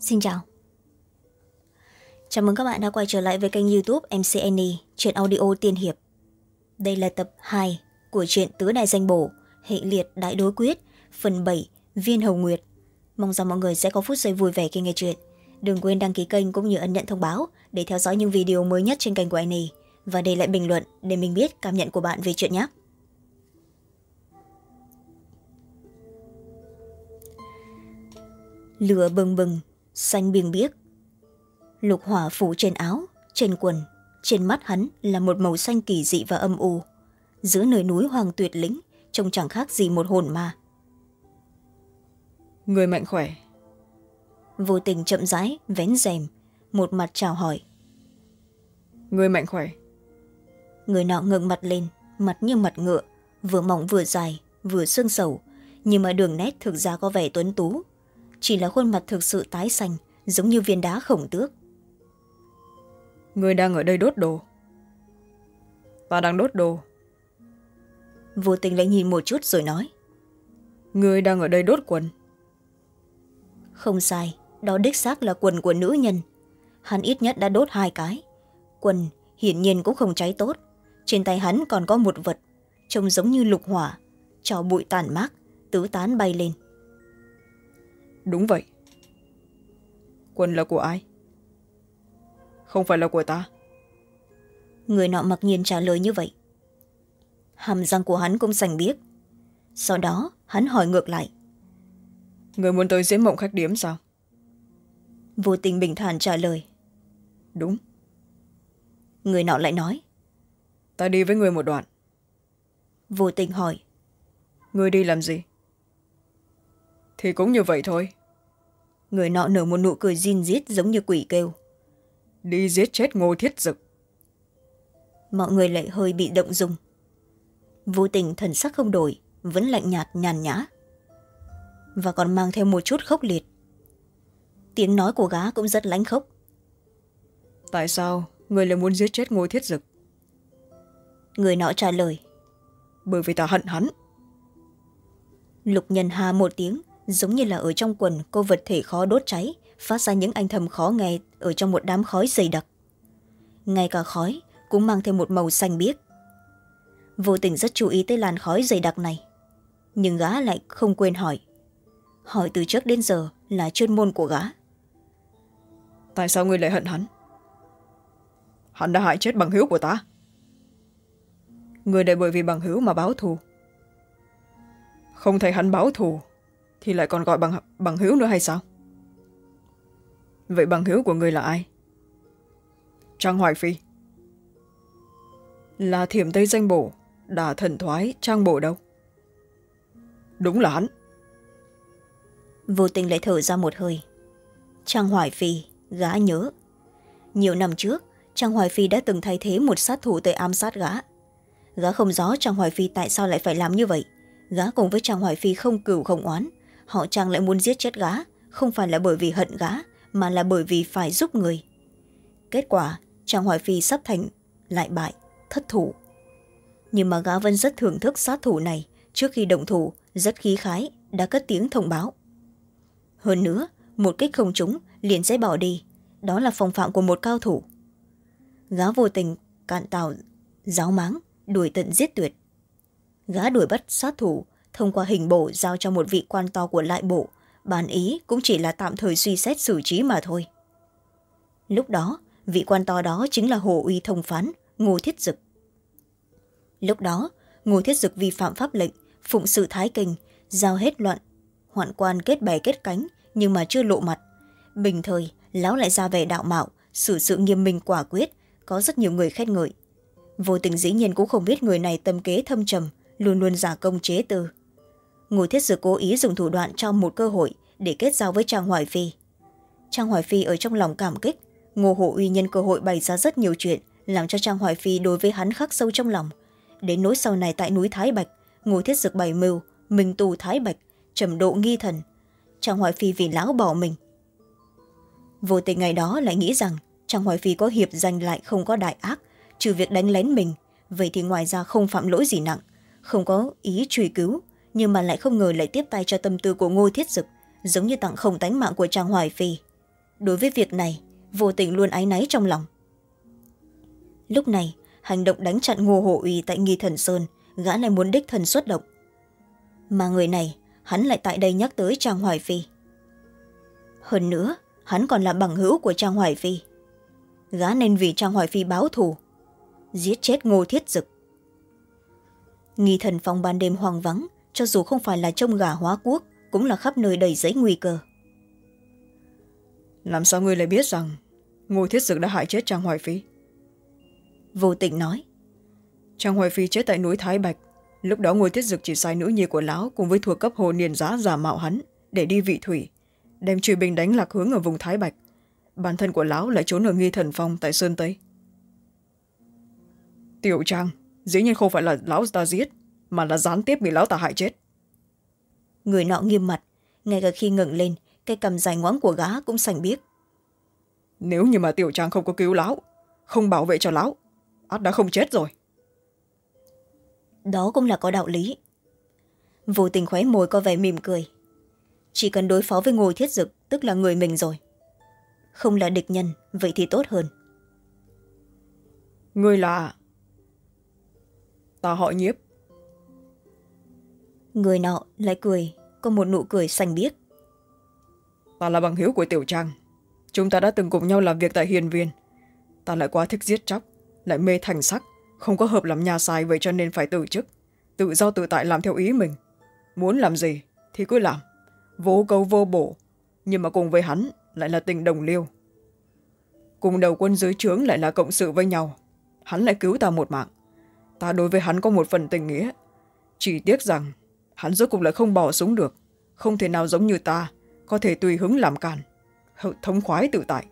Xin chào. Chào mừng các bạn đã quay trở lại với kênh youtube MCNE, chuyện audio tiên hiệp. Đây là tập hai của truyện Tứ Đại Danh Bổ, Hệ Liệt Đại Đối Quyết, phần bảy Viên Hồng Nguyệt. Mong rằng mọi người sẽ có phút giây vui vẻ khi nghe chuyện. Đừng quên đăng ký kênh cũng như ấn nhận thông báo để theo dõi những video mới nhất trên kênh của Annie và để lại bình luận để mình biết cảm nhận của bạn về chuyện nhé. Lửa bừng bừng, xanh biếng biếc. Lục hỏa phủ trên áo, trên quần, trên mắt hắn là một màu xanh kỳ dị và âm u. Giữa nơi núi hoàng tuyệt lĩnh, trông chẳng khác gì một hồn ma. người mạnh khỏe Vô tình chậm rãi, vén rèm, một mặt chào hỏi. người mạnh khỏe Người nọ ngẩng mặt lên, mặt như mặt ngựa, vừa mỏng vừa dài, vừa xương sầu, nhưng mà đường nét thực ra có vẻ tuấn tú. Chỉ là khuôn mặt thực sự tái xanh, giống như viên đá khổng tước. người đang ở đây đốt đồ ta đang đốt đồ Vô tình lại nhìn một chút rồi nói. người đang ở đây đốt quần Không sai, đó đích xác là quần của nữ nhân. Hắn ít nhất đã đốt hai cái. Quần hiển nhiên cũng không cháy tốt. Trên tay hắn còn có một vật, trông giống như lục hỏa, cho bụi tàn mát, tứ tán bay lên. Đúng vậy quần là của ai không phải là của ta Người nọ mặc nhiên trả lời như vậy. Hàm răng của hắn cũng sành biếc. Sau đó, hắn hỏi ngược lại. người muốn tới diễn mộng khách điếm sao Vô tình bình thản trả lời. đúng Người nọ lại nói. ta đi với người một đoạn Vô tình hỏi. người đi làm gì thì cũng như vậy thôi Người nọ nở một nụ cười zin rít giống như quỷ kêu. đi giết chết ngô thiết dực Mọi người lại hơi bị động dung. Vô tình thần sắc không đổi, vẫn lạnh nhạt nhàn nhã. Và còn mang theo một chút khốc liệt. Tiếng nói của gá cũng rất lánh khốc. tại sao người lại muốn giết chết ngô thiết dực Người nọ trả lời. bởi vì ta hận hắn Lục nhân hà một tiếng, giống như là ở trong quần cô vật thể khó đốt cháy, phát ra những anh thầm khó nghe ở trong một đám khói dày đặc. Ngay cả khói cũng mang thêm một màu xanh biếc. Vô tình rất chú ý tới làn khói dày đặc này. Nhưng gã lại không quên hỏi. Hỏi từ trước đến giờ là chuyên môn của gã. tại sao ngươi lại hận hắn hắn đã hại chết bằng hữu của ta người lại bởi vì bằng hữu mà báo thù không thấy hắn báo thù thì lại còn gọi bằng bằng hữu nữa hay sao vậy bằng hữu của người là ai trang hoài phi là thiểm tây danh bổ đà thần thoái trang bổ đâu đúng là hắn Vô tình lại thở ra một hơi. Trang Hoài Phi, gã nhớ. Nhiều năm trước, Trang Hoài Phi đã từng thay thế một sát thủ tới ám sát gã. Gã không rõ Trang Hoài Phi tại sao lại phải làm như vậy. Gã cùng với Trang Hoài Phi không cửu không oán. Họ chàng lại muốn giết chết gã, không phải là bởi vì hận gã, mà là bởi vì phải giúp người. Kết quả, chàng Hoài Phi sắp thành lại bại, thất thủ. Nhưng mà gã vẫn rất thưởng thức sát thủ này. Trước khi động thủ, rất khí khái, đã cất tiếng thông báo. Hơn nữa, một kích không trúng liền sẽ bỏ đi. Đó là phong phạm của một cao thủ. Gã vô tình, cạn tàu, giáo máng, đuổi tận giết tuyệt. Gã đuổi bắt sát thủ, thông qua hình bộ giao cho một vị quan to của lại bộ. Bản ý cũng chỉ là tạm thời suy xét xử trí mà thôi. Lúc đó, vị quan to đó chính là Hồ Uy Thông Phán, Ngô Thiết Dực. Lúc đó, Ngô Thiết Dực vi phạm pháp lệnh, phụng sự thái kinh, giao hết loạn hoạn quan kết bè kết cánh nhưng mà chưa lộ mặt bình thời lão lại ra vẻ đạo mạo xử sự nghiêm minh quả quyết có rất nhiều người khen ngợi vô tình dĩ nhiên cũng không biết người này tâm kế thâm trầm luôn luôn giả công chế tư ngô thiết dực cố ý dùng thủ đoạn cho một cơ hội để kết giao với trang hoài phi. Trang hoài phi ở trong lòng cảm kích. Ngô hộ uy nhân cơ hội bày ra rất nhiều chuyện, làm cho trang hoài phi đối với hắn khắc sâu trong lòng. Đến nỗi sau này tại núi thái bạch, ngô thiết dực bày mưu minh tù thái bạch, trầm độ nghi thần. Trang hoài phi vì lão bỏ mình. Vô tình ngày đó lại nghĩ rằng trang hoài phi có hiệp danh lại không có đại ác, trừ việc đánh lén mình. Vậy thì ngoài ra không phạm lỗi gì nặng, không có ý truy cứu nhưng mà lại không ngờ lại tiếp tay cho tâm tư của ngô thiết dực, giống như tặng không tánh mạng của trang hoài phi. Đối với việc này, vô tình luôn áy náy trong lòng. Lúc này, hành động đánh chặn ngô hổ uy tại nghi thần sơn, gã lại muốn đích thân xuất động. Mà người này, hắn lại tại đây nhắc tới trang hoài phi. Hơn nữa, hắn còn là bằng hữu của trang hoài phi. Gã nên vì trang hoài phi báo thù, giết chết ngô thiết dực. Nghi thần phòng ban đêm hoang vắng cho dù không phải là trông gà hóa quốc cũng là khắp nơi đầy giấy nguy cơ. Làm sao ngươi lại biết rằng ngô thiết dực đã hại chết trang hoài phi? Vô tình nói. Trang hoài phi chết tại núi thái bạch. Lúc đó ngô thiết dực chỉ sai nữ nhi của lão cùng với thuộc cấp hồ niên giá giả mạo hắn để đi vị thủy đem truy binh đánh lạc hướng ở vùng thái bạch. Bản thân của lão lại trốn ở nghi thần phong tại sơn tây. Tiểu trang dĩ nhiên không phải là lão ta giết mà là gián tiếp bị lão ta hại chết. Người nọ nghiêm mặt ngay cả khi ngẩng lên cái cầm dài ngoáng của gã cũng sành biết nếu như mà tiểu trang không có cứu lão không bảo vệ cho lão át đã không chết rồi. Đó cũng là có đạo lý. Vô tình khóe môi có vẻ mỉm cười. Chỉ cần đối phó với ngô thiết dực tức là người mình rồi. Không là địch nhân vậy thì tốt hơn. Người là ta họ nhiếp người nọ lại cười, có một nụ cười xanh biếc. Ta là bằng hiếu của tiểu trang. Chúng ta đã từng cùng nhau làm việc tại hiền viên. Ta lại quá thích giết chóc, lại mê thành sắc, không có hợp làm nhà sai vậy cho nên phải từ chức. Tự do tự tại làm theo ý mình. Muốn làm gì thì cứ làm. Vô câu vô bổ, nhưng mà cùng với hắn lại là tình đồng liêu. Cùng đầu quân dưới trướng lại là cộng sự với nhau. Hắn lại cứu ta một mạng. Ta đối với hắn có một phần tình nghĩa. Chỉ tiếc rằng hắn rốt cục lại không bỏ súng được. Không thể nào giống như ta có thể tùy hứng làm càn. Thống khoái tự tại.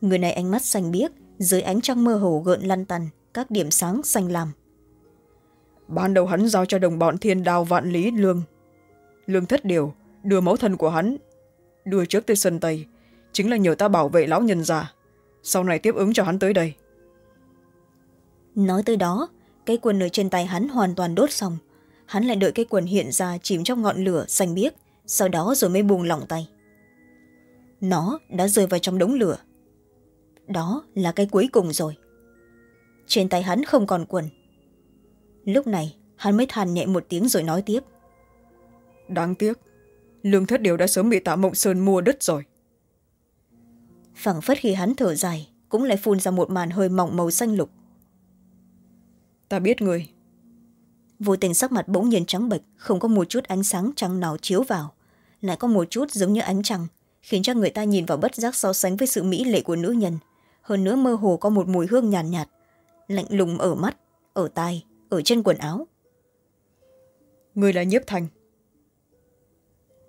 Người này ánh mắt xanh biếc dưới ánh trăng mơ hồ gợn lăn tăn các điểm sáng xanh lam. Ban đầu hắn giao cho đồng bọn thiên đao vạn lý lương. Lương thất điều đưa mẫu thân của hắn đưa trước tới sân tây. Chính là nhờ ta bảo vệ lão nhân già. Sau này tiếp ứng cho hắn tới đây. Nói tới đó cái quần ở trên tay hắn hoàn toàn đốt xong hắn lại đợi cái quần hiện ra chìm trong ngọn lửa xanh biếc. Sau đó rồi mới buông lỏng tay. Nó đã rơi vào trong đống lửa. Đó là cái cuối cùng rồi. Trên tay hắn không còn quần. Lúc này hắn mới than nhẹ một tiếng rồi nói tiếp. Đáng tiếc lương thất điều đã sớm bị tạ mộng sơn mua đứt rồi. Phẳng phất khi hắn thở dài cũng lại phun ra một màn hơi mỏng màu xanh lục. Ta biết người vô tình sắc mặt bỗng nhiên trắng bệch không có một chút ánh sáng trăng nào chiếu vào. Lại có một chút giống như ánh trăng khiến cho người ta nhìn vào bất giác so sánh với sự mỹ lệ của nữ nhân. Hơn nữa mơ hồ có một mùi hương nhàn nhạt, nhạt lạnh lùng ở mắt ở tai ở trên quần áo. Người là nhiếp thành.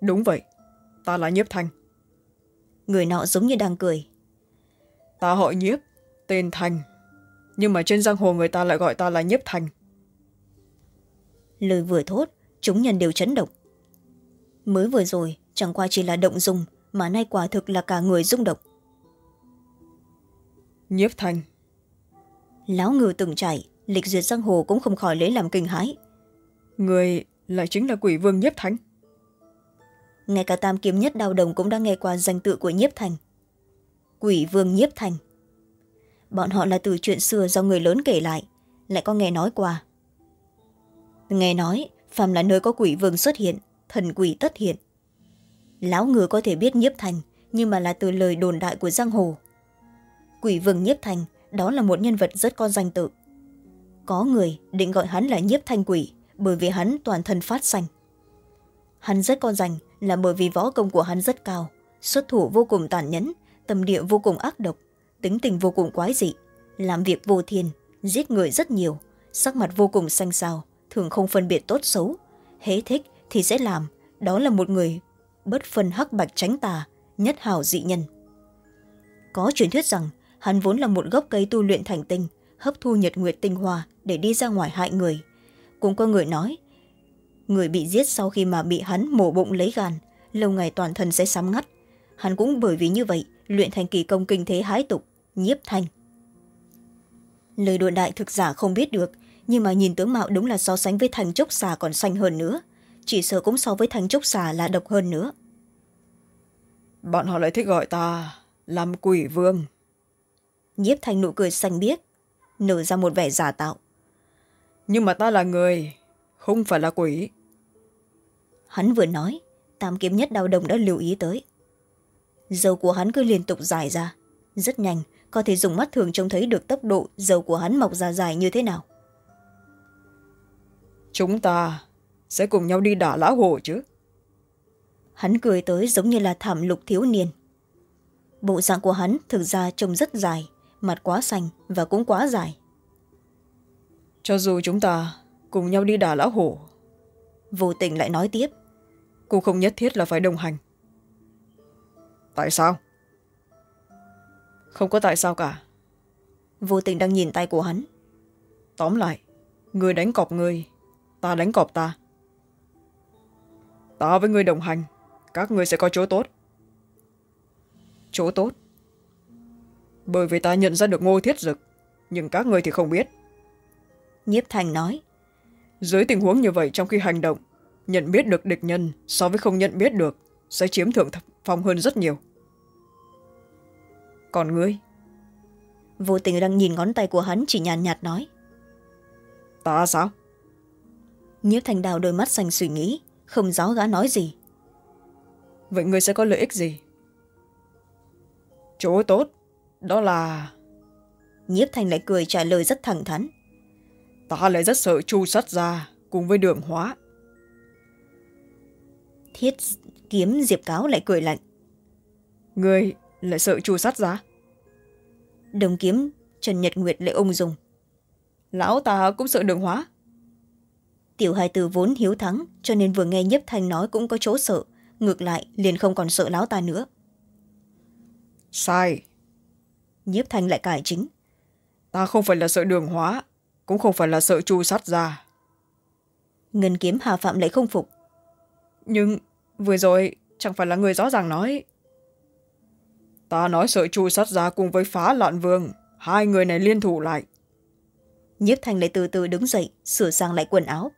Đúng vậy ta là nhiếp thành. Người nọ giống như đang cười. Ta họ nhiếp tên thành. Nhưng mà trên giang hồ người ta lại gọi ta là nhiếp thành lời vừa thốt chúng nhân đều chấn động. Mới vừa rồi chẳng qua chỉ là động dùng mà nay quả thực là cả người rung động. Nhiếp thành lão ngư từng chảy lịch duyệt giang hồ cũng không khỏi lấy làm kinh hãi. Người lại chính là quỷ vương nhiếp thành ngay cả tam kiếm nhất đào đồng cũng đã nghe qua danh tự của nhiếp thành quỷ vương nhiếp thành bọn họ là từ chuyện xưa do người lớn kể lại lại có nghe nói qua nghe nói, phàm là nơi có quỷ vương xuất hiện, thần quỷ tất hiện. Lão ngư có thể biết nhiếp thành, nhưng mà là từ lời đồn đại của giang hồ. Quỷ vương nhiếp thành, đó là một nhân vật rất có danh tự. Có người định gọi hắn là nhiếp thanh quỷ, bởi vì hắn toàn thân phát xanh hắn rất có danh là bởi vì võ công của hắn rất cao, xuất thủ vô cùng tàn nhẫn, tâm địa vô cùng ác độc, tính tình vô cùng quái dị, làm việc vô thiên, giết người rất nhiều, sắc mặt vô cùng xanh xao thường không phân biệt tốt xấu. Hễ thích thì sẽ làm, đó là một người bất phân hắc bạch tránh tà, nhất hào dị nhân. Có truyền thuyết rằng, hắn vốn là một gốc cây tu luyện thành tinh, hấp thu nhật nguyệt tinh hoa để đi ra ngoài hại người. Cũng có người nói, người bị giết sau khi mà bị hắn mổ bụng lấy gan lâu ngày toàn thân sẽ sám ngắt. Hắn cũng bởi vì như vậy, luyện thành kỳ công kinh thế hái tục, nhiếp thanh. Lời đồn đại thực giả không biết được nhưng mà nhìn tướng mạo đúng là so sánh với thành trúc xà còn xanh hơn nữa. Chỉ sợ cũng so với thành trúc xà là độc hơn nữa. Bọn họ lại thích gọi ta làm quỷ vương. Nhiếp thanh nụ cười xanh biếc nở ra một vẻ giả tạo. Nhưng mà ta là người không phải là quỷ. Hắn vừa nói tam kiếm nhất đao đồng đã lưu ý tới. Dầu của hắn cứ liên tục dài ra. Rất nhanh có thể dùng mắt thường trông thấy được tốc độ dầu của hắn mọc ra dài như thế nào chúng ta sẽ cùng nhau đi đả lão hồ chứ? Hắn cười tới giống như là thảm lục thiếu niên. Bộ dạng của hắn thực ra trông rất dài mặt quá xanh và cũng quá dài. Cho dù chúng ta cùng nhau đi đả lão hổ vô tình lại nói tiếp. cũng không nhất thiết là phải đồng hành. Tại sao? Không có tại sao cả. Vô tình đang nhìn tay của hắn. Tóm lại người đánh cọp người ta đánh cọp ta. Ta với người đồng hành các người sẽ có chỗ tốt. Chỗ tốt? Bởi vì ta nhận ra được ngô thiết dực nhưng các người thì không biết. Nhiếp thành nói. Dưới tình huống như vậy trong khi hành động nhận biết được địch nhân so với không nhận biết được sẽ chiếm thượng phong hơn rất nhiều. Còn ngươi? Vô tình đang nhìn ngón tay của hắn chỉ nhàn nhạt, nhạt nói. Ta sao nhiếp thành đào đôi mắt xanh suy nghĩ không rõ gã nói gì. Vậy ngươi sẽ có lợi ích gì? Chỗ tốt đó là nhiếp thành lại cười trả lời rất thẳng thắn. Ta lại rất sợ chu sắt ra cùng với đường hóa. Thiết kiếm diệp cáo lại cười lạnh. Ngươi lại sợ chu sắt ra đồng kiếm trần nhật nguyệt lại ung dung. Lão ta cũng sợ đường hóa tiểu hai từ vốn hiếu thắng cho nên vừa nghe nhiếp thanh nói cũng có chỗ sợ. Ngược lại liền không còn sợ lão ta nữa. Sai. Nhiếp thanh lại cải chính. Ta không phải là sợ đường hóa cũng không phải là sợ chu sắt ra ngân kiếm hà phạm lại không phục. Nhưng vừa rồi chẳng phải là người rõ ràng nói. Ta nói sợ chu sắt ra cùng với phá loạn vương hai người này liên thủ lại. Nhiếp thanh lại từ từ đứng dậy sửa sang lại quần áo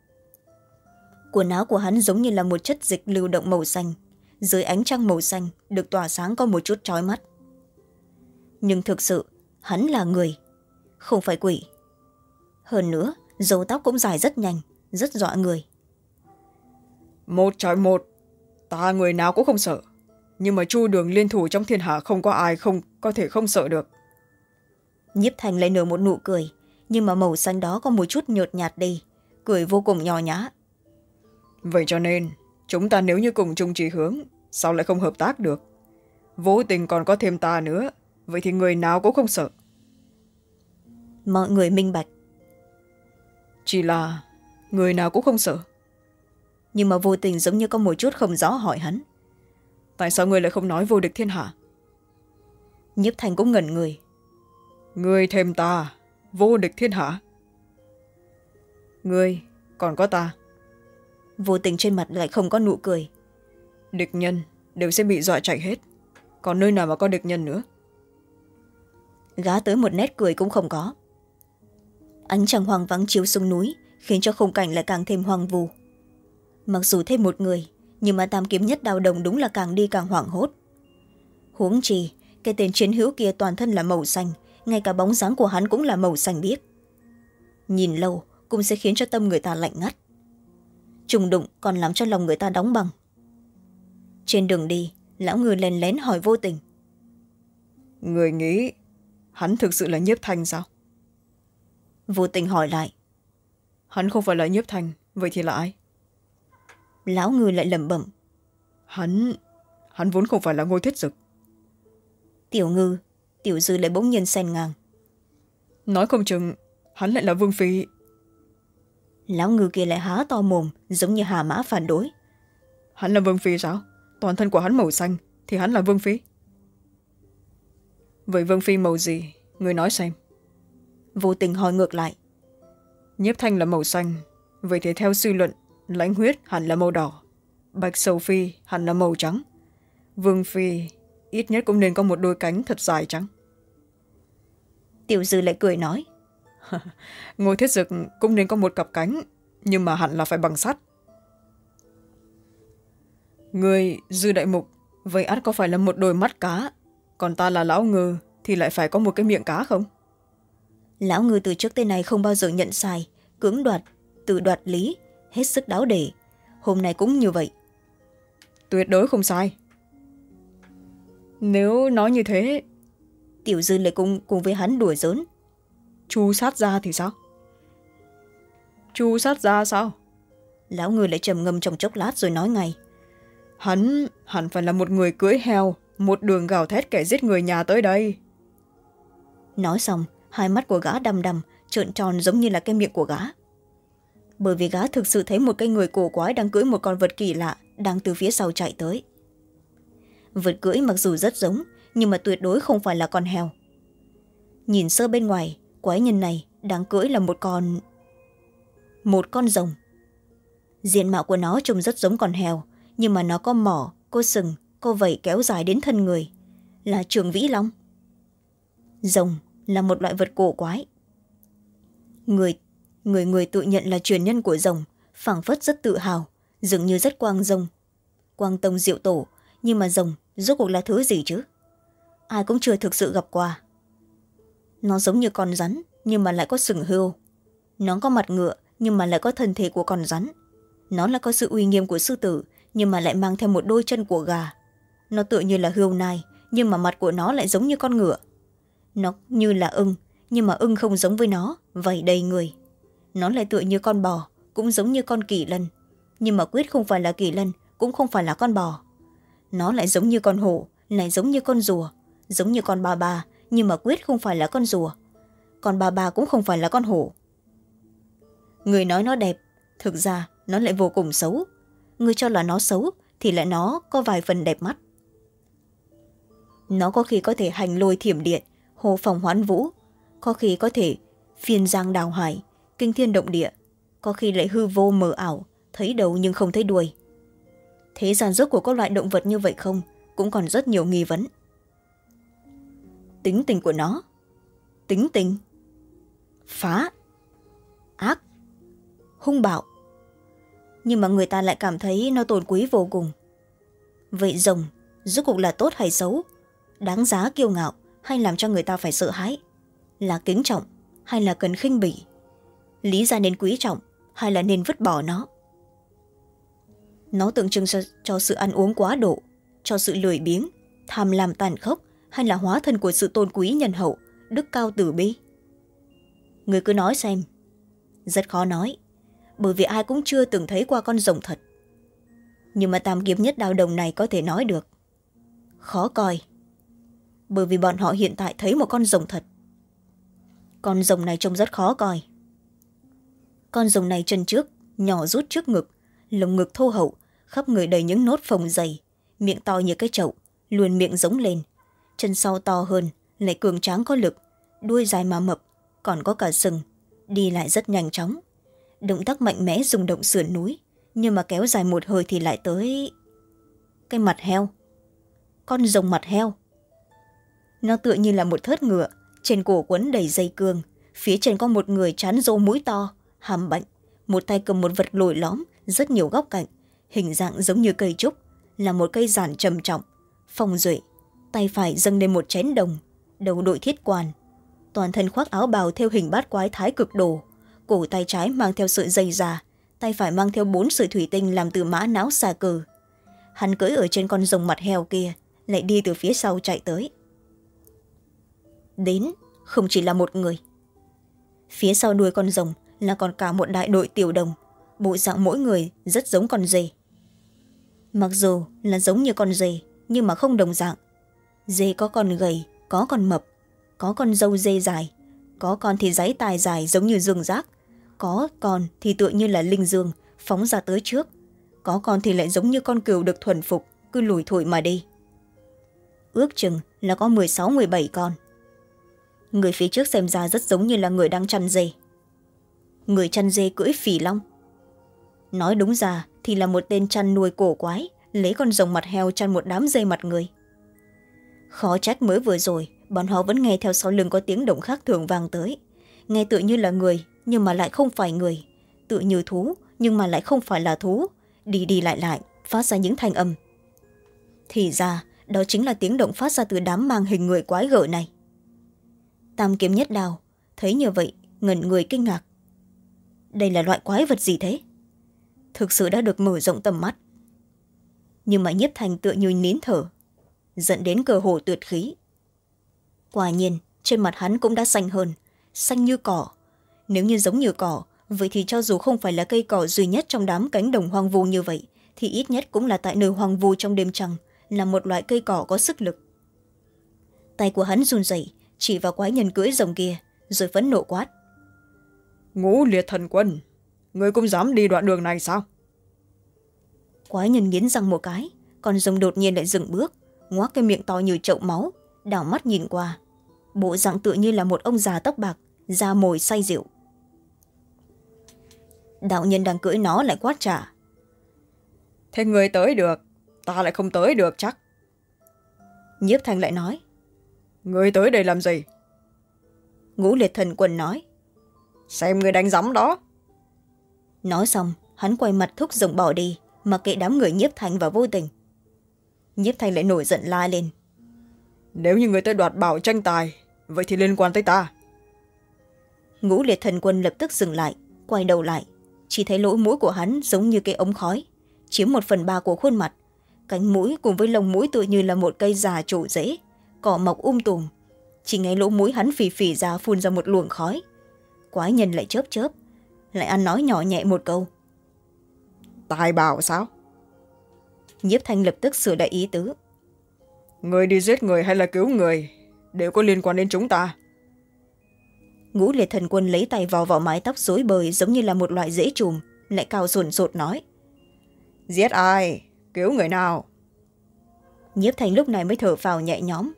quần áo của hắn giống như là một chất dịch lưu động màu xanh. Dưới ánh trăng màu xanh được tỏa sáng có một chút trói mắt. Nhưng thực sự hắn là người. Không phải quỷ. Hơn nữa dầu tóc cũng dài rất nhanh rất dọa người. Một chọi một ta người nào cũng không sợ. Nhưng mà chu đường liên thủ trong thiên hạ không có ai không có thể không sợ được. Nhiếp thành lại nở một nụ cười nhưng mà màu xanh đó có một chút nhợt nhạt đi. Cười vô cùng nhỏ nhã vậy cho nên chúng ta nếu như cùng chung trí hướng sao lại không hợp tác được? Vô tình còn có thêm ta nữa vậy thì người nào cũng không sợ. Mọi người minh bạch. Chỉ là người nào cũng không sợ. Nhưng mà vô tình giống như có một chút không rõ hỏi hắn. Tại sao người lại không nói vô địch thiên hạ? Nhiếp thành cũng ngẩn người. Người thêm ta vô địch thiên hạ. Người còn có ta vô tình trên mặt lại không có nụ cười. Địch nhân đều sẽ bị dọa chạy hết. Còn nơi nào mà có địch nhân nữa? Gá tới một nét cười cũng không có. Ánh trăng hoang vắng chiếu xuống núi khiến cho khung cảnh lại càng thêm hoang vu. Mặc dù thêm một người nhưng mà tam kiếm nhất đào đồng đúng là càng đi càng hoảng hốt. Huống chi cái tên chiến hữu kia toàn thân là màu xanh ngay cả bóng dáng của hắn cũng là màu xanh biếc. Nhìn lâu cũng sẽ khiến cho tâm người ta lạnh ngắt trùng đụng còn làm cho lòng người ta đóng băng. Trên đường đi lão ngư lén lén hỏi vô tình. Người nghĩ hắn thực sự là nhiếp thanh sao? Vô tình hỏi lại. Hắn không phải là nhiếp thanh vậy thì là ai? Lão ngư lại lẩm bẩm. Hắn hắn vốn không phải là ngôi thiết dực. Tiểu ngư tiểu dư lại bỗng nhiên xen ngang. Nói không chừng hắn lại là vương phi lão ngư kia lại há to mồm giống như hà mã phản đối. Hắn là vương phi sao? Toàn thân của hắn màu xanh thì hắn là vương phi? Vậy vương phi màu gì? Người nói xem. Vô tình hỏi ngược lại. Nhiếp thanh là màu xanh vậy thì theo suy luận lãnh huyết hẳn là màu đỏ bạch sầu phi hẳn là màu trắng. Vương phi ít nhất cũng nên có một đôi cánh thật dài trắng tiểu dư lại cười nói ngôi thiết dực cũng nên có một cặp cánh nhưng mà hẳn là phải bằng sắt. Người dư đại mục vậy ắt có phải là một đôi mắt cá còn ta là lão ngư thì lại phải có một cái miệng cá không? Lão ngư từ trước tới nay không bao giờ nhận sai cưỡng đoạt tự đoạt lý hết sức đáo để hôm nay cũng như vậy. Tuyệt đối không sai. Nếu nói như thế tiểu dư lại cùng, cùng với hắn đùa giỡn chu sát ra thì sao? Chu sát ra sao? Lão ngư lại trầm ngâm trong chốc lát rồi nói ngay. Hắn hẳn phải là một người cưới heo một đường gào thét kẻ giết người nhà tới đây. Nói xong hai mắt của gã đăm đăm trợn tròn giống như là cái miệng của gã. Bởi vì gã thực sự thấy một cái người cổ quái đang cưỡi một con vật kỳ lạ đang từ phía sau chạy tới. Vật cưỡi mặc dù rất giống nhưng mà tuyệt đối không phải là con heo. Nhìn sơ bên ngoài quái nhân này đang cưỡi là một con một con rồng. Diện mạo của nó trông rất giống con heo, nhưng mà nó có mỏ, có sừng, có vẩy kéo dài đến thân người, là trường vĩ long. Rồng là một loại vật cổ quái. Người người người tự nhận là truyền nhân của rồng, phảng phất rất tự hào dường như rất quang rồng, quang tông diệu tổ, nhưng mà rồng rốt cuộc là thứ gì chứ? Ai cũng chưa thực sự gặp qua nó giống như con rắn, nhưng mà lại có sừng hươu. Nó có mặt ngựa, nhưng mà lại có thân thể của con rắn. Nó lại có sự uy nghiêm của sư tử, nhưng mà lại mang theo một đôi chân của gà. Nó tựa như là hươu nai, nhưng mà mặt của nó lại giống như con ngựa. Nó như là ưng, nhưng mà ưng không giống với nó vầy đầy người. Nó lại tựa như con bò, cũng giống như con kỳ lân. Nhưng mà quyết không phải là kỳ lân, cũng không phải là con bò. Nó lại giống như con hổ, lại giống như con rùa, giống như con ba ba nhưng mà quyết không phải là con rùa. Còn bà ba cũng không phải là con hổ. Người nói nó đẹp, thực ra nó lại vô cùng xấu. Người cho là nó xấu thì lại nó có vài phần đẹp mắt. Nó có khi có thể hành lôi thiểm điện, hồ phòng hoán vũ. Có khi có thể phiên giang đào hải, kinh thiên động địa. Có khi lại hư vô mờ ảo, thấy đầu nhưng không thấy đuôi. Thế gian rốt của các loại động vật như vậy không? Cũng còn rất nhiều nghi vấn tính tình của nó. Tính tình. Phá. Ác. Hung bạo. Nhưng mà người ta lại cảm thấy nó tồn quý vô cùng. Vậy rồng rốt cuộc là tốt hay xấu? Đáng giá kiêu ngạo hay làm cho người ta phải sợ hãi? Là kính trọng hay là cần khinh bỉ? Lý ra nên quý trọng hay là nên vứt bỏ nó? Nó tượng trưng cho, cho sự ăn uống quá độ cho sự lười biếng tham lam tàn khốc hay là hóa thân của sự tôn quý nhân hậu, đức cao tử bi? Người cứ nói xem. Rất khó nói, bởi vì ai cũng chưa từng thấy qua con rồng thật. Nhưng mà tam kiếm nhất đao đồng này có thể nói được. Khó coi, bởi vì bọn họ hiện tại thấy một con rồng thật. Con rồng này trông rất khó coi. Con rồng này chân trước, nhỏ rút trước ngực, lồng ngực thô hậu, khắp người đầy những nốt phồng dày, miệng to như cái chậu, luồn miệng giống lên chân sau to hơn, lại cường tráng có lực, đuôi dài mà mập, còn có cả sừng, đi lại rất nhanh chóng. Động tác mạnh mẽ dùng động sườn núi, nhưng mà kéo dài một hơi thì lại tới cái mặt heo, con rồng mặt heo. Nó tựa như là một thớt ngựa, trên cổ quấn đầy dây cương, phía trên có một người chán rô mũi to, hàm bệnh một tay cầm một vật lồi lõm, rất nhiều góc cạnh, hình dạng giống như cây trúc, là một cây giản trầm trọng, phong duệ tay phải dâng lên một chén đồng, đầu đội thiết quan. Toàn thân khoác áo bào theo hình bát quái thái cực đồ. Cổ tay trái mang theo sợi dây già, tay phải mang theo bốn sợi thủy tinh làm từ mã não xà cừ hắn cưỡi ở trên con rồng mặt heo kia, lại đi từ phía sau chạy tới. Đến, không chỉ là một người. Phía sau đuôi con rồng là còn cả một đại đội tiểu đồng, bộ dạng mỗi người rất giống con dê mặc dù là giống như con dê nhưng mà không đồng dạng dê có con gầy, có con mập, có con dâu dê dài, có con thì giấy tài dài giống như dương giác, có con thì tựa như là linh dương, phóng ra tới trước, có con thì lại giống như con cừu được thuần phục, cứ lùi thổi mà đi. Ước chừng là có m sáu m bảy con. Người phía trước xem ra rất giống như là người đang chăn dê. Người chăn dê cưỡi phỉ long. Nói đúng ra thì là một tên chăn nuôi cổ quái, lấy con rồng mặt heo chăn một đám dê mặt người khó trách mới vừa rồi, bọn họ vẫn nghe theo sau lưng có tiếng động khác thường vang tới. Nghe tự như là người, nhưng mà lại không phải người. Tự như thú, nhưng mà lại không phải là thú. Đi đi lại lại, phát ra những thanh âm. Thì ra, đó chính là tiếng động phát ra từ đám mang hình người quái gở này. Tam kiếm nhất đào, thấy như vậy, ngẩn người kinh ngạc. Đây là loại quái vật gì thế? Thực sự đã được mở rộng tầm mắt. Nhưng mà nhiếp thành tựa như nín thở dẫn đến cơ hồ tuyệt khí. Quả nhiên trên mặt hắn cũng đã xanh hơn xanh như cỏ. Nếu như giống như cỏ vậy thì cho dù không phải là cây cỏ duy nhất trong đám cánh đồng hoang vu như vậy thì ít nhất cũng là tại nơi hoang vu trong đêm trăng là một loại cây cỏ có sức lực. Tay của hắn run rẩy chỉ vào quái nhân cưỡi rồng kia rồi phẫn nộ quát. Ngũ liệt thần quân người cũng dám đi đoạn đường này sao? Quái nhân nghiến răng một cái còn rồng đột nhiên lại dừng bước ngoác cái miệng to như chậu máu đảo mắt nhìn qua. Bộ dạng tựa như là một ông già tóc bạc da mồi say rượu. Đạo nhân đang cưỡi nó lại quát trả. Thế người tới được ta lại không tới được chắc. Nhiếp thanh lại nói. Người tới đây làm gì? Ngũ liệt thần quân nói. Xem người đánh giấm đó. Nói xong hắn quay mặt thúc rồng bỏ đi mặc kệ đám người nhiếp thanh và vô tình nhiếp thanh lại nổi giận la lên. Nếu như người tới đoạt bảo tranh tài vậy thì liên quan tới ta. Ngũ liệt thần quân lập tức dừng lại quay đầu lại. Chỉ thấy lỗ mũi của hắn giống như cái ống khói chiếm một phần ba của khuôn mặt. Cánh mũi cùng với lông mũi tựa như là một cây già trổ rễ cỏ mọc um tùm. Chỉ nghe lỗ mũi hắn phì phì ra phun ra một luồng khói. Quái nhân lại chớp chớp lại ăn nói nhỏ nhẹ một câu. Tài bảo sao nhiếp thanh lập tức sửa đại ý tứ. Người đi giết người hay là cứu người đều có liên quan đến chúng ta. Ngũ liệt thần quân lấy tay vào vào mái tóc rối bời giống như là một loại dễ chùm lại cao sồn sột nói. Giết ai? Cứu người nào? Nhiếp thành lúc này mới thở vào nhẹ nhõm.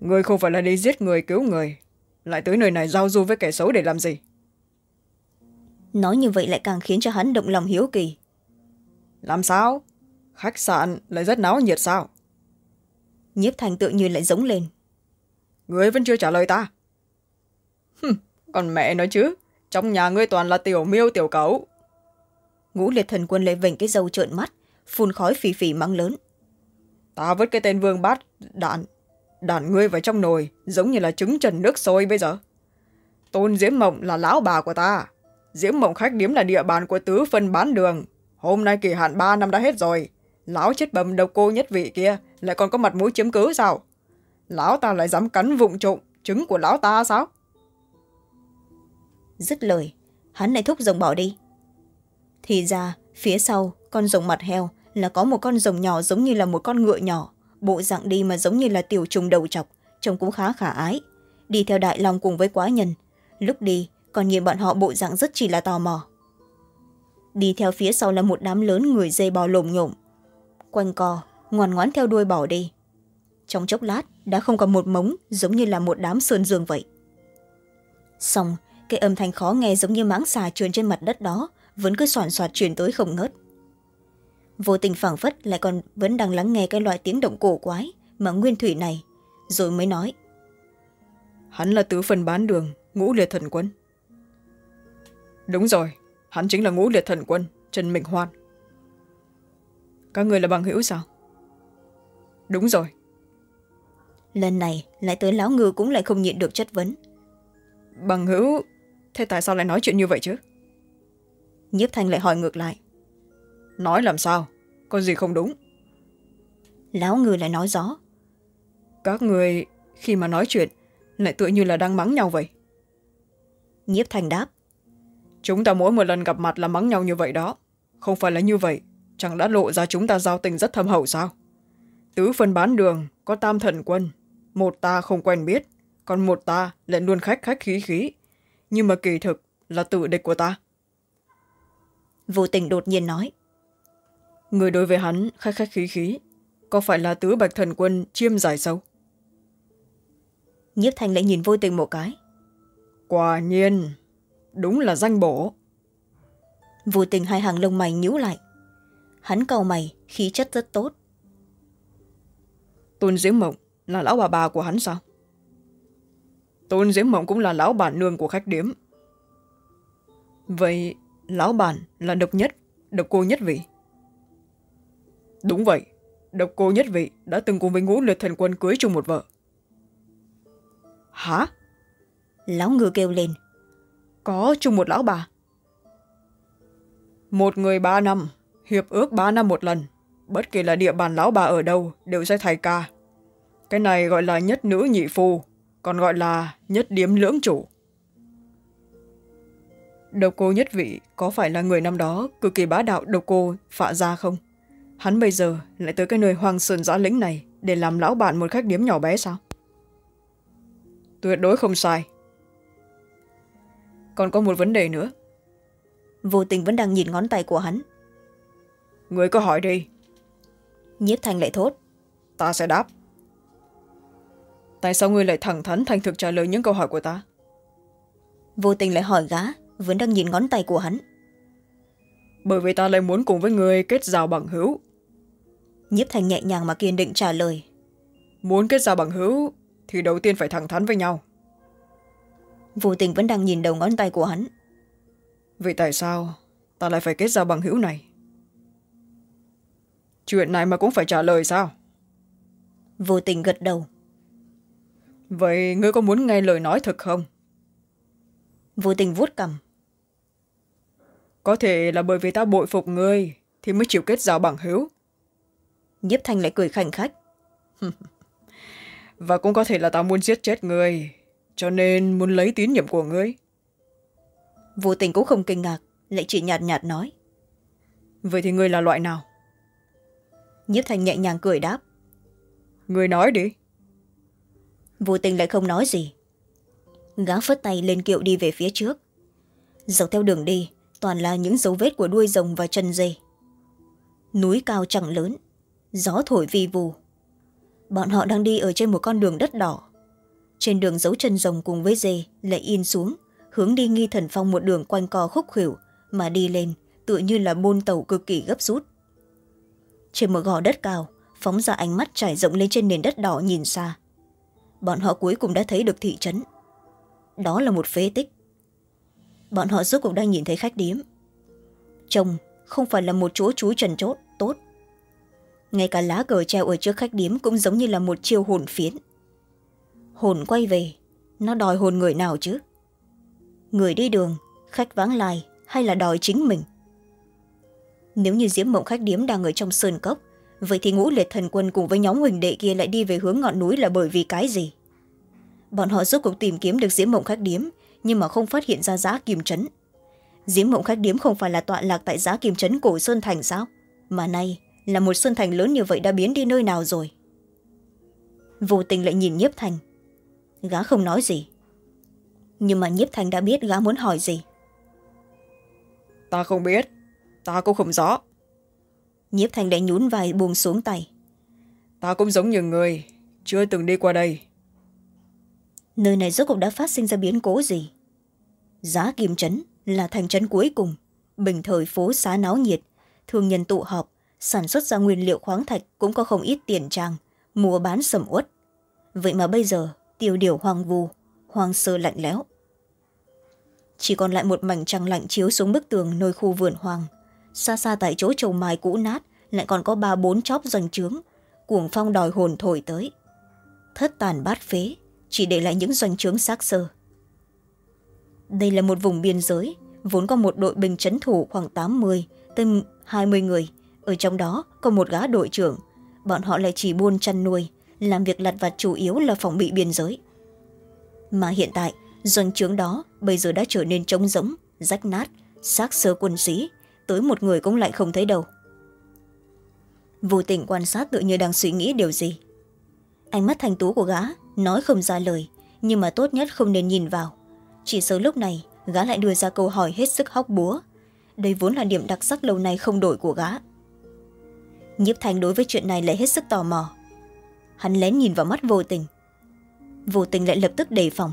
Người không phải là đi giết người cứu người lại tới nơi này giao du với kẻ xấu để làm gì? Nói như vậy lại càng khiến cho hắn động lòng hiếu kỳ. Làm sao khách sạn lại rất náo nhiệt sao? Nhiếp thành tự như lại giống lên. Người vẫn chưa trả lời ta. Hừm, còn mẹ nói chứ trong nhà ngươi toàn là tiểu miêu tiểu cẩu. Ngũ liệt thần quân lấy vểnh cái dâu trợn mắt phun khói phì phì mắng lớn. Ta vứt cái tên vương bát đạn đạn ngươi vào trong nồi giống như là trứng trần nước sôi bây giờ. Tôn diễm mộng là lão bà của ta. Diễm mộng khách điếm là địa bàn của tứ phân bán đường. Hôm nay kỳ hạn ba năm đã hết rồi lão chết bầm độc cô nhất vị kia, lại còn có mặt mũi chiếm cứ sao? Lão ta lại dám cắn vụng trộm trứng của lão ta sao? Dứt lời, hắn lại thúc rồng bỏ đi. Thì ra, phía sau, con rồng mặt heo là có một con rồng nhỏ giống như là một con ngựa nhỏ. Bộ dạng đi mà giống như là tiểu trùng đầu chọc, trông cũng khá khả ái. Đi theo đại long cùng với quá nhân. Lúc đi, còn nhìn bọn họ bộ dạng rất chỉ là tò mò. Đi theo phía sau là một đám lớn người dây bò lồm nhổm quanh co, ngoan ngoãn theo đuôi bỏ đi. Trong chốc lát, đã không còn một mống giống như là một đám sơn dương vậy. Xong, cái âm thanh khó nghe giống như mãng xà trườn trên mặt đất đó vẫn cứ soàn soạt truyền tới không ngớt. Vô tình phảng phất lại còn vẫn đang lắng nghe cái loại tiếng động cổ quái mà nguyên thủy này, rồi mới nói. Hắn là tứ phần bán đường, ngũ liệt thần quân. Đúng rồi, hắn chính là ngũ liệt thần quân, trần minh hoan các người là bằng hữu sao? Đúng rồi. Lần này lại tới lão ngư cũng lại không nhịn được chất vấn. Bằng hữu? Thế tại sao lại nói chuyện như vậy chứ? Nhiếp thanh lại hỏi ngược lại. Nói làm sao? Có gì không đúng? Lão ngư lại nói gió các người khi mà nói chuyện lại tựa như là đang mắng nhau vậy. Nhiếp thanh đáp. Chúng ta mỗi một lần gặp mặt là mắng nhau như vậy đó. Không phải là như vậy chẳng đã lộ ra chúng ta giao tình rất thâm hậu sao? Tứ phần bán đường có tam thần quân. Một ta không quen biết còn một ta lại luôn khách khách khí khí. Nhưng mà kỳ thực là tự địch của ta. Vô tình đột nhiên nói. Người đối với hắn khách khách khí khí có phải là tứ bạch thần quân chiêm dài sâu? Nhiếp thanh lại nhìn vô tình một cái. Quả nhiên đúng là danh bổ. Vô tình hai hàng lông mày nhíu lại hắn cầu mày khí chất rất tốt. Tôn diễm mộng là lão bà bà của hắn sao? Tôn diễm mộng cũng là lão bản nương của khách điếm. Vậy lão bản là độc nhất độc cô nhất vị? Đúng vậy độc cô nhất vị đã từng cùng với ngũ liệt thần quân cưới chung một vợ. Hả? Lão ngư kêu lên. Có chung một lão bà. Một người ba năm hiệp ước ba năm một lần. Bất kỳ là địa bàn lão bà ở đâu, đều sẽ thay ca. Cái này gọi là nhất nữ nhị phu, còn gọi là nhất điếm lưỡng chủ. Độc cô nhất vị có phải là người năm đó cực kỳ bá đạo độc cô phạ ra không? Hắn bây giờ lại tới cái nơi hoang sơn giã lĩnh này để làm lão bạn một khách điếm nhỏ bé sao? Tuyệt đối không sai. Còn có một vấn đề nữa. Vô tình vẫn đang nhìn ngón tay của hắn người có hỏi đi. Nhiếp thanh lại thốt. Ta sẽ đáp. Tại sao ngươi lại thẳng thắn thành thực trả lời những câu hỏi của ta? Vô tình lại hỏi gã vẫn đang nhìn ngón tay của hắn. Bởi vì ta lại muốn cùng với người kết giao bằng hữu. Nhiếp thanh nhẹ nhàng mà kiên định trả lời. Muốn kết giao bằng hữu thì đầu tiên phải thẳng thắn với nhau. Vô tình vẫn đang nhìn đầu ngón tay của hắn. Vậy tại sao ta lại phải kết giao bằng hữu này chuyện này mà cũng phải trả lời sao? Vô tình gật đầu. Vậy ngươi có muốn nghe lời nói thật không? Vô tình vuốt cằm. Có thể là bởi vì ta bội phục ngươi thì mới chịu kết giao bằng hữu. Nhiếp thanh lại cười khanh khách. Và cũng có thể là ta muốn giết chết ngươi cho nên muốn lấy tín nhiệm của ngươi. Vô tình cũng không kinh ngạc lại chỉ nhạt nhạt nói. Vậy thì ngươi là loại nào nhiếp thanh nhẹ nhàng cười đáp. Ngươi nói đi. Vô tình lại không nói gì. Gã phất tay lên kiệu đi về phía trước. Dọc theo đường đi toàn là những dấu vết của đuôi rồng và chân dê. Núi cao chẳng lớn gió thổi vi vù. Bọn họ đang đi ở trên một con đường đất đỏ. Trên đường dấu chân rồng cùng với dê lại in xuống hướng đi nghi thần phong một đường quanh co khúc khỉu mà đi lên tựa như là bôn tàu cực kỳ gấp rút trên một gò đất cao, phóng ra ánh mắt trải rộng lên trên nền đất đỏ nhìn xa. Bọn họ cuối cùng đã thấy được thị trấn. Đó là một phế tích. Bọn họ rốt cuộc đang nhìn thấy khách điếm. Trông không phải là một chỗ chú trần chốt, tốt. Ngay cả lá cờ treo ở trước khách điếm cũng giống như là một chiêu hồn phiến. Hồn quay về, nó đòi hồn người nào chứ? Người đi đường, khách vãng lai hay là đòi chính mình? Nếu như diễm mộng khách điếm đang ở trong sơn cốc. Vậy thì ngũ liệt thần quân cùng với nhóm huỳnh đệ kia lại đi về hướng ngọn núi là bởi vì cái gì? Bọn họ rốt cuộc tìm kiếm được diễm mộng khách điếm, nhưng mà không phát hiện ra giá kim trấn diễm mộng khách điếm không phải là tọa lạc tại giá kim trấn cổ sơn thành sao? Mà nay, là một sơn thành lớn như vậy đã biến đi nơi nào rồi? Vô tình lại nhìn nhiếp thành. Gã không nói gì. Nhưng mà nhiếp thành đã biết gã muốn hỏi gì? Ta không biết ta cũng không rõ. Nhiếp thành đã nhún vai buông xuống tay. Ta cũng giống như người chưa từng đi qua đây. Nơi này rốt cuộc đã phát sinh ra biến cố gì? Giá kim trấn là thành trấn cuối cùng bình thời phố xá náo nhiệt thương nhân tụ họp sản xuất ra nguyên liệu khoáng thạch cũng có không ít tiền trang mua bán sầm uất. Vậy mà bây giờ tiêu điều hoang vu hoang sơ lạnh lẽo. Chỉ còn lại một mảnh trăng lạnh chiếu xuống bức tường nơi khu vườn hoang xa xa tại chỗ trầu mai cũ nát, lại còn có ba bốn chóp doanh trướng cuồng phong đòi hồn thổi tới. Thất tàn bát phế, chỉ để lại những doanh trướng xác sơ. Đây là một vùng biên giới, vốn có một đội binh trấn thủ khoảng tám mươi tới hai mươi người, ở trong đó có một gã đội trưởng. Bọn họ lại chỉ buôn chăn nuôi, làm việc lặt vặt chủ yếu là phòng bị biên giới. Mà hiện tại doanh trướng đó bây giờ đã trở nên trống rỗng, rách nát, xác sơ quân sĩ tới một người cũng lại không thấy đâu. Vô tình quan sát tự như đang suy nghĩ điều gì. Ánh mắt thanh tú của gã nói không ra lời, nhưng mà tốt nhất không nên nhìn vào. Chỉ sớm lúc này, gã lại đưa ra câu hỏi hết sức hóc búa. Đây vốn là điểm đặc sắc lâu nay không đổi của gã. Nhiếp thanh đối với chuyện này lại hết sức tò mò. Hắn lén nhìn vào mắt vô tình. Vô tình lại lập tức đề phòng.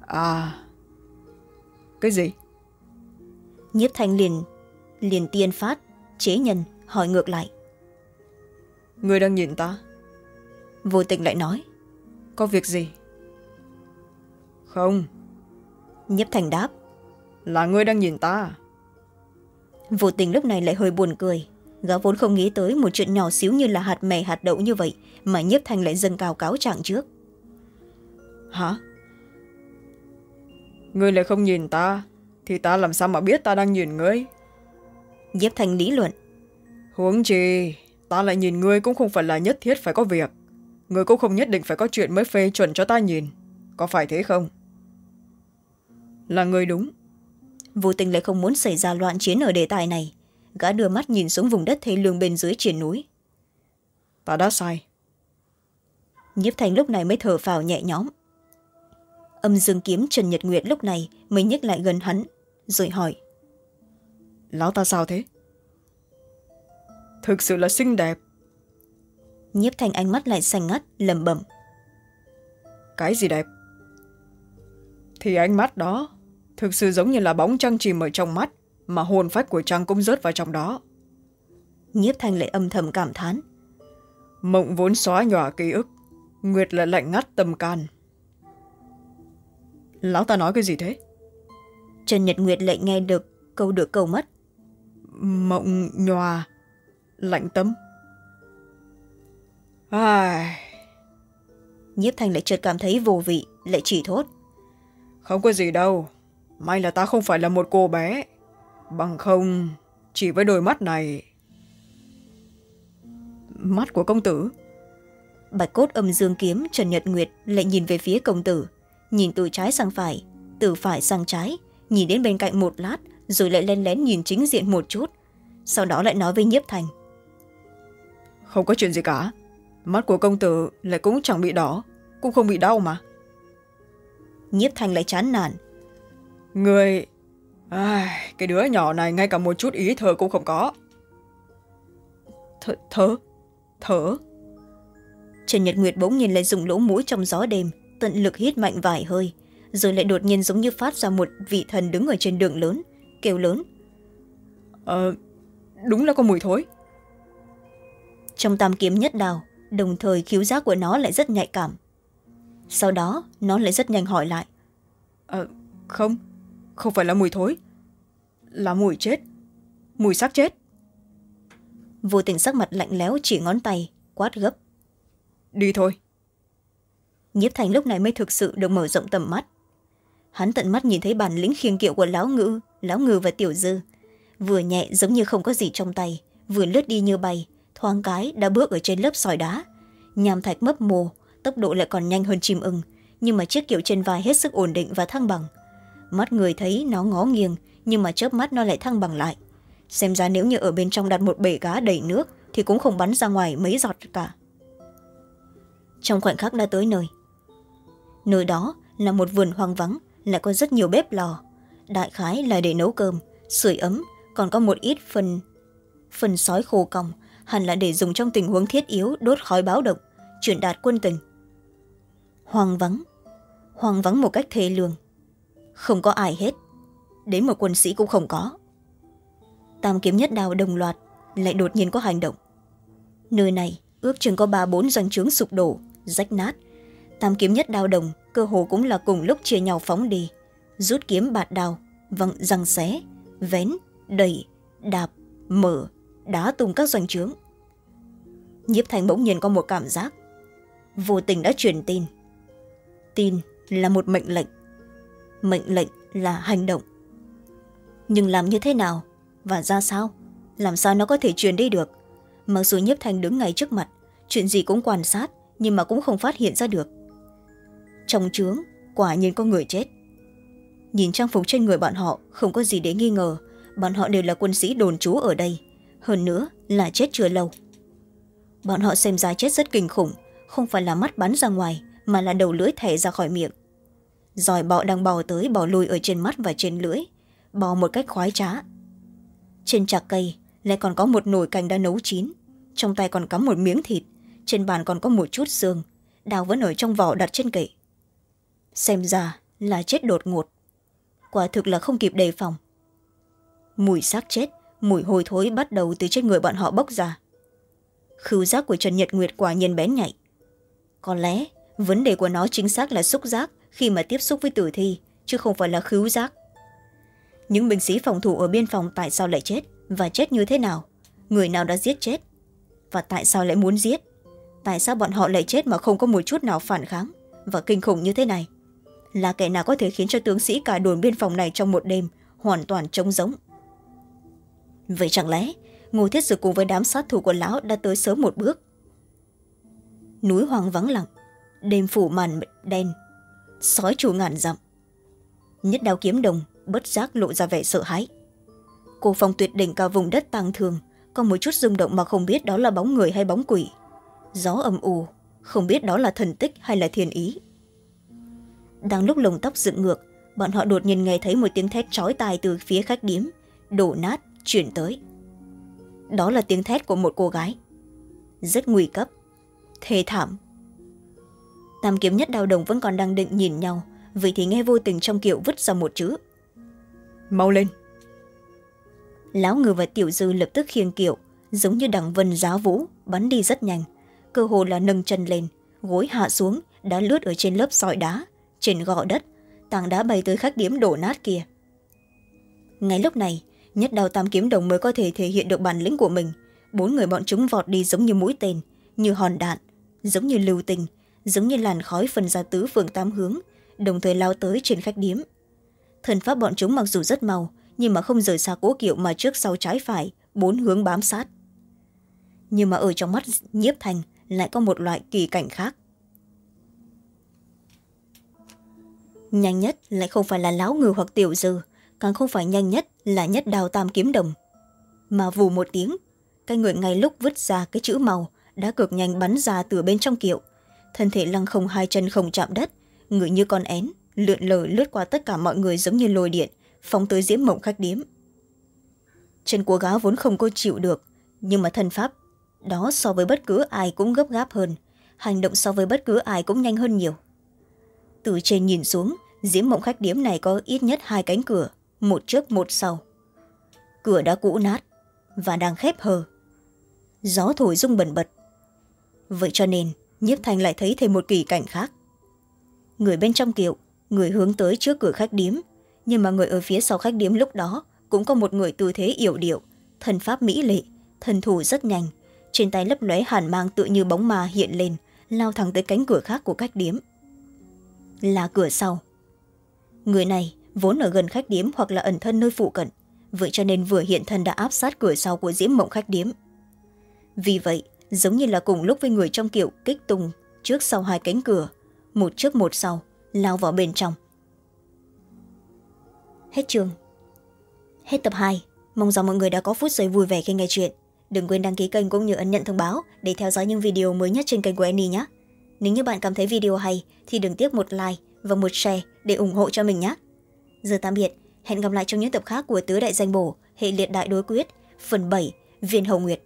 À cái gì? Nhiếp thanh liền liền tiên phát chế nhân hỏi ngược lại. Người đang nhìn ta? Vô tình lại nói. Có việc gì? Không. Nhiếp thành đáp. Là ngươi đang nhìn ta vô tình lúc này lại hơi buồn cười. Gã vốn không nghĩ tới một chuyện nhỏ xíu như là hạt mè hạt đậu như vậy mà nhiếp thanh lại dâng cao cáo trạng trước. Hả? Ngươi lại không nhìn ta thì ta làm sao mà biết ta đang nhìn ngươi? Nhiếp thanh lý luận. Huống chi ta lại nhìn ngươi cũng không phải là nhất thiết phải có việc. Ngươi cũng không nhất định phải có chuyện mới phê chuẩn cho ta nhìn. Có phải thế không? Là ngươi đúng. Vô tình lại không muốn xảy ra loạn chiến ở đề tài này. Gã đưa mắt nhìn xuống vùng đất thê lương bên dưới triển núi. Ta đã sai. Nhiếp thanh lúc này mới thở phào nhẹ nhõm âm dương kiếm trần nhật nguyệt lúc này mới nhích lại gần hắn rồi hỏi. Lão ta sao thế? Thực sự là xinh đẹp. Nhiếp thanh ánh mắt lại xanh ngắt lầm bẩm. Cái gì đẹp? Thì ánh mắt đó thực sự giống như là bóng trăng chìm ở trong mắt mà hồn phách của trăng cũng rớt vào trong đó. Nhiếp thanh lại âm thầm cảm thán. Mộng vốn xóa nhòa ký ức nguyệt lại lạnh ngắt tâm can lão ta nói cái gì thế? Trần nhật nguyệt lại nghe được câu được câu mất. Mộng nhòa lạnh tâm ai. Nhiếp thanh lại chợt cảm thấy vô vị lại chỉ thốt. Không có gì đâu. May là ta không phải là một cô bé. Bằng không chỉ với đôi mắt này. Mắt của công tử. Bạch cốt âm dương kiếm trần nhật nguyệt lại nhìn về phía công tử nhìn từ trái sang phải từ phải sang trái nhìn đến bên cạnh một lát rồi lại len lén nhìn chính diện một chút. Sau đó lại nói với nhiếp thành. Không có chuyện gì cả. Mắt của công tử lại cũng chẳng bị đỏ cũng không bị đau mà. Nhiếp thành lại chán nản. Người à, cái đứa nhỏ này ngay cả một chút ý thơ cũng không có. Thở thở thở trần nhật nguyệt bỗng nhìn lại dùng lỗ mũi trong gió đêm tận lực hít mạnh vài hơi rồi lại đột nhiên giống như phát ra một vị thần đứng ở trên đường lớn kêu lớn. Ờ đúng là có mùi thối. Trong tam kiếm nhất đào đồng thời khiếu giác của nó lại rất nhạy cảm. Sau đó nó lại rất nhanh hỏi lại. Ờ không không phải là mùi thối là mùi chết mùi xác chết. Vô tình sắc mặt lạnh lẽo chỉ ngón tay quát gấp. Đi thôi nhiếp thành lúc này mới thực sự được mở rộng tầm mắt. Hắn tận mắt nhìn thấy bản lĩnh khiêng kiệu của lão ngữ lão ngư và tiểu dư. Vừa nhẹ giống như không có gì trong tay, vừa lướt đi như bay, thoáng cái đã bước ở trên lớp sỏi đá. Nham thạch mấp mồ, tốc độ lại còn nhanh hơn chim ưng, nhưng mà chiếc kiệu trên vai hết sức ổn định và thăng bằng. Mắt người thấy nó ngó nghiêng, nhưng mà chớp mắt nó lại thăng bằng lại. Xem ra nếu như ở bên trong đặt một bể cá đầy nước thì cũng không bắn ra ngoài mấy giọt cả. Trong khoảnh khắc đã tới nơi nơi đó là một vườn hoang vắng, lại có rất nhiều bếp lò. Đại khái là để nấu cơm, sưởi ấm, còn có một ít phần phần sói khô còng, hẳn là để dùng trong tình huống thiết yếu đốt khói báo động, truyền đạt quân tình. Hoang vắng hoang vắng một cách thê lương. Không có ai hết, đến một quân sĩ cũng không có. Tam kiếm nhất đào đồng loạt lại đột nhiên có hành động. Nơi này ước chừng có ba bốn doanh trướng sụp đổ, rách nát tam kiếm nhất đao đồng, cơ hồ cũng là cùng lúc chia nhau phóng đi. Rút kiếm bạt đào văng răng xé, vén, đẩy, đạp, mở, đá tung các doanh trướng. Nhiếp thành bỗng nhiên có một cảm giác. Vô tình đã truyền tin. Tin là một mệnh lệnh. Mệnh lệnh là hành động. Nhưng làm như thế nào và ra sao? Làm sao nó có thể truyền đi được? Mặc dù nhiếp thành đứng ngay trước mặt, chuyện gì cũng quan sát nhưng mà cũng không phát hiện ra được trong trướng, quả nhiên có người chết. Nhìn trang phục trên người bọn họ, không có gì để nghi ngờ. Bọn họ đều là quân sĩ đồn trú ở đây. Hơn nữa là chết chưa lâu. Bọn họ xem ra chết rất kinh khủng, không phải là mắt bắn ra ngoài, mà là đầu lưỡi thẻ ra khỏi miệng. Giỏi bọ đang bò tới bò lùi ở trên mắt và trên lưỡi, bò một cách khoái trá. Trên chạc cây lại còn có một nồi canh đã nấu chín, trong tay còn cắm một miếng thịt, trên bàn còn có một chút xương, đào vẫn ở trong vỏ đặt trên kệ xem ra là chết đột ngột. Quả thực là không kịp đề phòng. Mùi xác chết, mùi hôi thối bắt đầu từ trên người bọn họ bốc ra. Khứu giác của trần nhật nguyệt quả nhiên bén nhạy. Có lẽ vấn đề của nó chính xác là xúc giác khi mà tiếp xúc với tử thi, chứ không phải là khứu giác. Những binh sĩ phòng thủ ở biên phòng tại sao lại chết và chết như thế nào? Người nào đã giết chết? Và tại sao lại muốn giết? Tại sao bọn họ lại chết mà không có một chút nào phản kháng và kinh khủng như thế này? Là kẻ nào có thể khiến cho tướng sĩ cả đồn biên phòng này trong một đêm hoàn toàn trống giống vậy chẳng lẽ, ngô thiết dực cùng với đám sát thủ của lão đã tới sớm một bước? Núi hoang vắng lặng, đêm phủ màn đen, sói chủ ngàn dặm. Nhất đao kiếm đồng, bất giác lộ ra vẻ sợ hãi. Cô phong tuyệt đỉnh cả vùng đất tang thường có một chút rung động mà không biết đó là bóng người hay bóng quỷ. Gió âm ù, không biết đó là thần tích hay là thiên ý đang lúc lồng tóc dựng ngược bọn họ đột nhiên nghe thấy một tiếng thét chói tai từ phía khách điếm đổ nát chuyển tới. Đó là tiếng thét của một cô gái. Rất nguy cấp thê thảm. Tam kiếm nhất đào đồng vẫn còn đang định nhìn nhau vậy thì nghe vô tình trong kiệu vứt ra một chữ. Mau lên! Lão ngư và tiểu dư lập tức khiêng kiệu giống như đằng vân giá vũ bắn đi rất nhanh. Cơ hồ là nâng chân lên gối hạ xuống đã lướt ở trên lớp sỏi đá trên gò đất, tảng đá bay tới khách điếm đổ nát kia. Ngay lúc này, nhất đào tam kiếm đồng mới có thể thể hiện được bản lĩnh của mình. Bốn người bọn chúng vọt đi giống như mũi tên, như hòn đạn, giống như lưu tình, giống như làn khói phần ra tứ phường tám hướng, đồng thời lao tới trên khách điếm thần pháp bọn chúng mặc dù rất mau, nhưng mà không rời xa cố kiệu mà trước sau trái phải, bốn hướng bám sát. Nhưng mà ở trong mắt nhiếp thành lại có một loại kỳ cảnh khác. Nhanh nhất lại không phải là láo ngư hoặc tiểu dư, càng không phải nhanh nhất là nhất đào tam kiếm đồng. Mà vù một tiếng, cái người ngay lúc vứt ra cái chữ màu đã cực nhanh bắn ra từ bên trong kiệu. Thân thể lăng không hai chân không chạm đất người như con én, lượn lờ lướt qua tất cả mọi người giống như lồi điện, phóng tới diễm mộng khách điếm. Chân của gá vốn không có chịu được, nhưng mà thân pháp, đó so với bất cứ ai cũng gấp gáp hơn. Hành động so với bất cứ ai cũng nhanh hơn nhiều từ trên nhìn xuống, diễm mộng khách điếm này có ít nhất hai cánh cửa, một trước một sau. Cửa đã cũ nát và đang khép hờ. Gió thổi rung bần bật. Vậy cho nên, nhiếp thanh lại thấy thêm một kỳ cảnh khác. Người bên trong kiệu, người hướng tới trước cửa khách điếm, nhưng mà người ở phía sau khách điếm lúc đó cũng có một người tư thế yểu điệu thần pháp mỹ lệ thần thủ rất nhanh, trên tay lấp lóe hàn mang tự như bóng ma hiện lên, lao thẳng tới cánh cửa khác của khách điếm là cửa sau. Người này vốn ở gần khách điếm hoặc là ẩn thân nơi phụ cận, vậy cho nên vừa hiện thân đã áp sát cửa sau của diễm mộng khách điếm. Vì vậy, giống như là cùng lúc với người trong kiệu kích tung trước sau hai cánh cửa, một trước một sau, lao vào bên trong. Hết chương. Hết tập hai. Mong rằng mọi người đã có phút giây vui vẻ khi nghe chuyện. Đừng quên đăng ký kênh cũng như ấn nhận thông báo để theo dõi những video mới nhất trên kênh của Annie nhé nếu như bạn cảm thấy video hay, thì đừng tiếc một like và một share để ủng hộ cho mình nhé. Giờ tạm biệt. Hẹn gặp lại trong những tập khác của tứ đại danh bổ, hệ liệt đại đối quyết, phần bảy, viên hồng nguyệt.